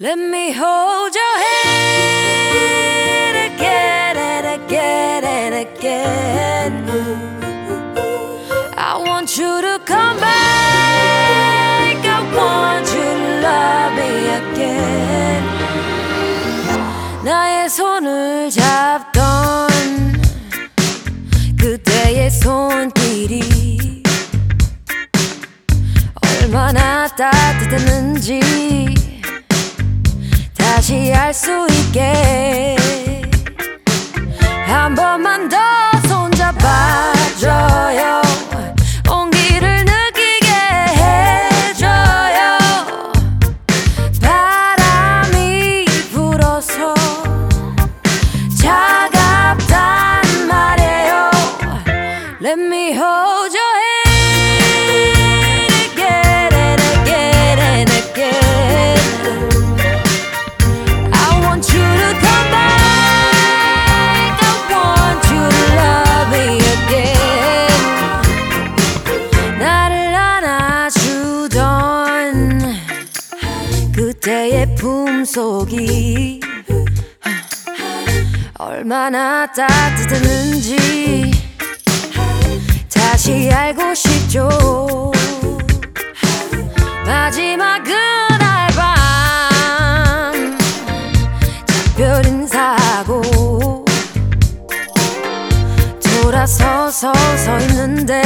Let me hold your hand again and again and again. I want you to come back. I want you to love me again. 나의 손을 잡던 그때의 손길이 얼마나 따뜻했는지 다시 알수 있게 품속이 얼마나 따뜻했는지 다시 알고 싶죠. 마지막 그날 밤 작별 인사하고 돌아서서 서 있는데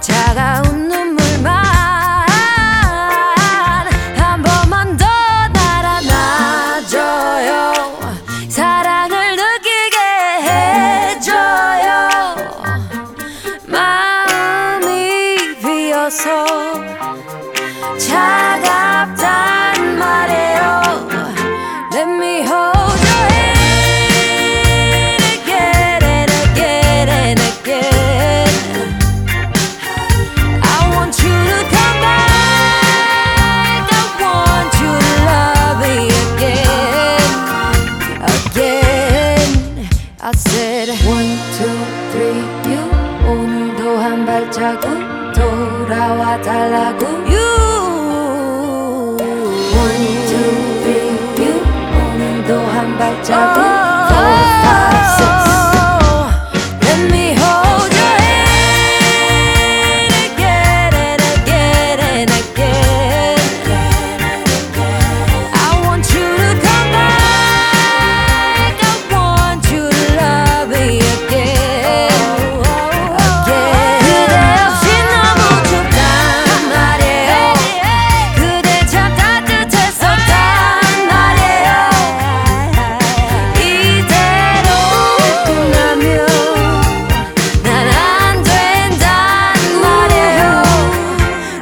차가운 비어서 차갑단 말이에요 Let me hold your hand again and again and again I want you to come back I want you to love me again Again I said one two three you 오늘도 한 발자국 돌아와 달라고 You One two three you 오늘도 한 발자국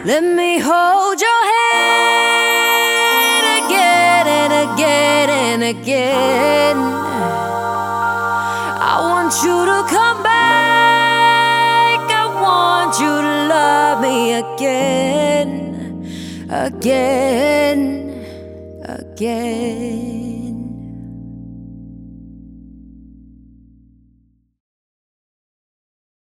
Let me hold your hand again and again and again. I want you to come back. I want you to love me again again again